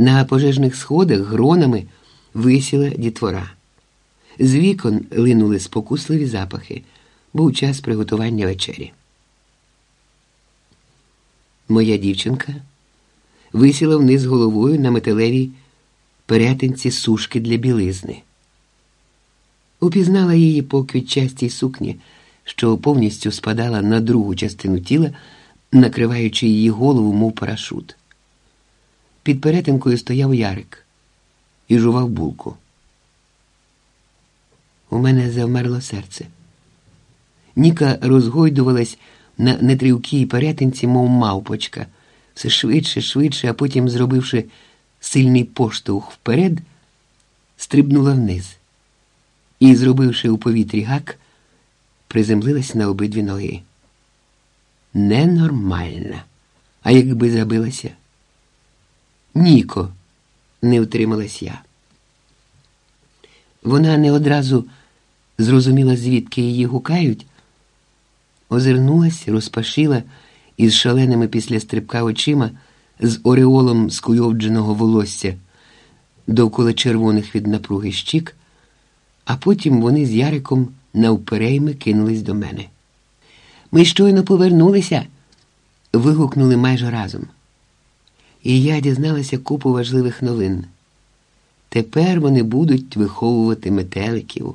На пожежних сходах гронами висіла дітвора. З вікон линули спокусливі запахи. Був час приготування вечері. Моя дівчинка висіла вниз головою на металевій перетинці сушки для білизни. Упізнала її по квітчастій сукні, що повністю спадала на другу частину тіла, накриваючи її голову, мов парашут. Під перетинкою стояв Ярик і жував булку. У мене завмерло серце. Ніка розгойдувалась на нетрівкій перетинці, мов мавпочка, все швидше, швидше, а потім, зробивши сильний поштовх вперед, стрибнула вниз і, зробивши у повітрі гак, приземлилась на обидві ноги. Ненормальна. А якби забилася? Ніко, не втрималась я. Вона не одразу зрозуміла, звідки її гукають, озирнулась, розпашила із шаленими після стрибка очима з ореолом скуйовдженого волосся довкола червоних від напруги щік, а потім вони з Яриком навперейми кинулись до мене. Ми щойно повернулися. вигукнули майже разом. І я дізналася купу важливих новин. Тепер вони будуть виховувати метеликів.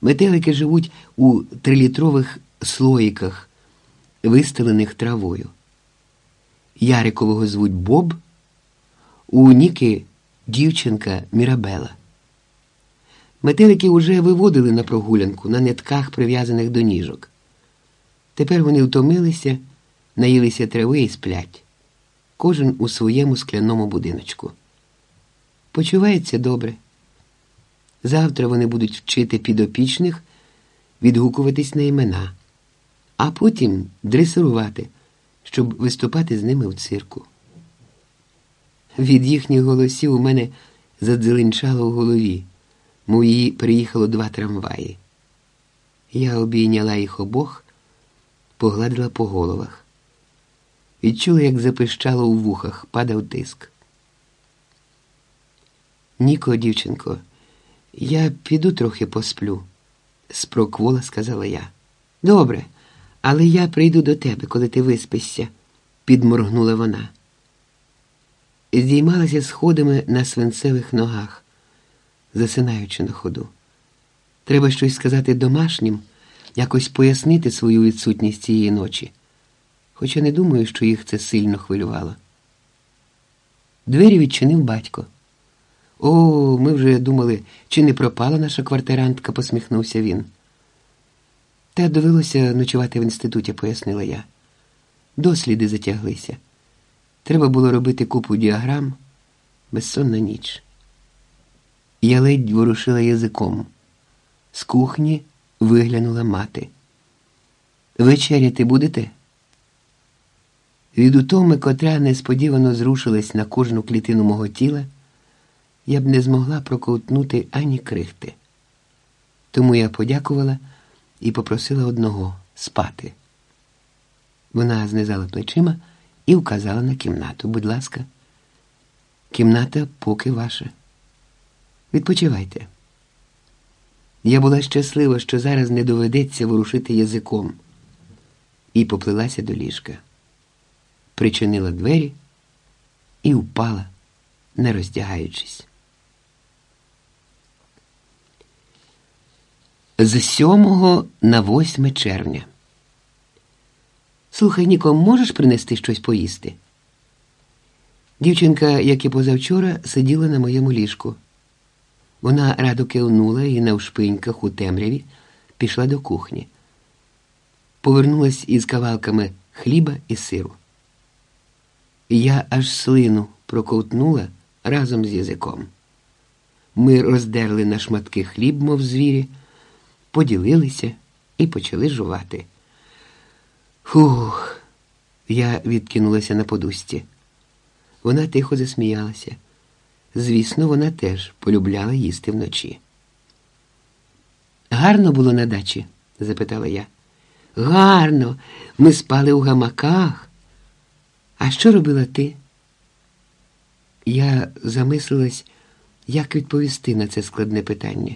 Метелики живуть у трилітрових слоїках, вистелених травою. Ярикового звуть Боб, у Ніки дівчинка Мірабела. Метелики уже виводили на прогулянку на нетках, прив'язаних до ніжок. Тепер вони втомилися, наїлися трави і сплять, кожен у своєму скляному будиночку. Почувається добре. Завтра вони будуть вчити підопічних відгукуватись на імена, а потім дресирувати, щоб виступати з ними в цирку. Від їхніх голосів у мене задзеленчало в голові, мов її приїхало два трамваї. Я обійняла їх обох, погладила по головах. Відчула, як запищало у вухах, падав тиск. Ніко, дівчинко, я піду трохи посплю, спроквола сказала я. Добре, але я прийду до тебе, коли ти виспишся, підморгнула вона. Здіймалася сходами на свинцевих ногах, засинаючи на ходу. Треба щось сказати домашнім, якось пояснити свою відсутність цієї ночі, хоча не думаю, що їх це сильно хвилювало. Двері відчинив батько. О, ми вже думали, чи не пропала наша квартирантка, посміхнувся він. Та довелося ночувати в інституті, пояснила я. Досліди затяглися. Треба було робити купу діаграм, безсонна ніч. Я ледь ворушила язиком. З кухні виглянула мати. Вечеряти будете? Від утоми, котра несподівано зрушилась на кожну клітину мого тіла я б не змогла проковтнути ані крихти. Тому я подякувала і попросила одного спати. Вона знизала плечима і вказала на кімнату. Будь ласка, кімната поки ваша. Відпочивайте. Я була щаслива, що зараз не доведеться ворушити язиком, і поплилася до ліжка, причинила двері і впала, не роздягаючись. з 7 на 8 червня. Слухай, Ніко, можеш принести щось поїсти? Дівчинка, як і позавчора, сиділа на моєму ліжку. Вона радо кивнула і на вшпиньках у темряві пішла до кухні. Повернулась із кавалками хліба і сиру. Я аж слину проковтнула разом з язиком. Ми роздерли на шматки хліб, мов звірі поділилися і почали жувати. Фух, я відкинулася на подусті. Вона тихо засміялася. Звісно, вона теж полюбляла їсти вночі. Гарно було на дачі? запитала я. Гарно, ми спали у гамаках. А що робила ти? Я замислилась, як відповісти на це складне питання.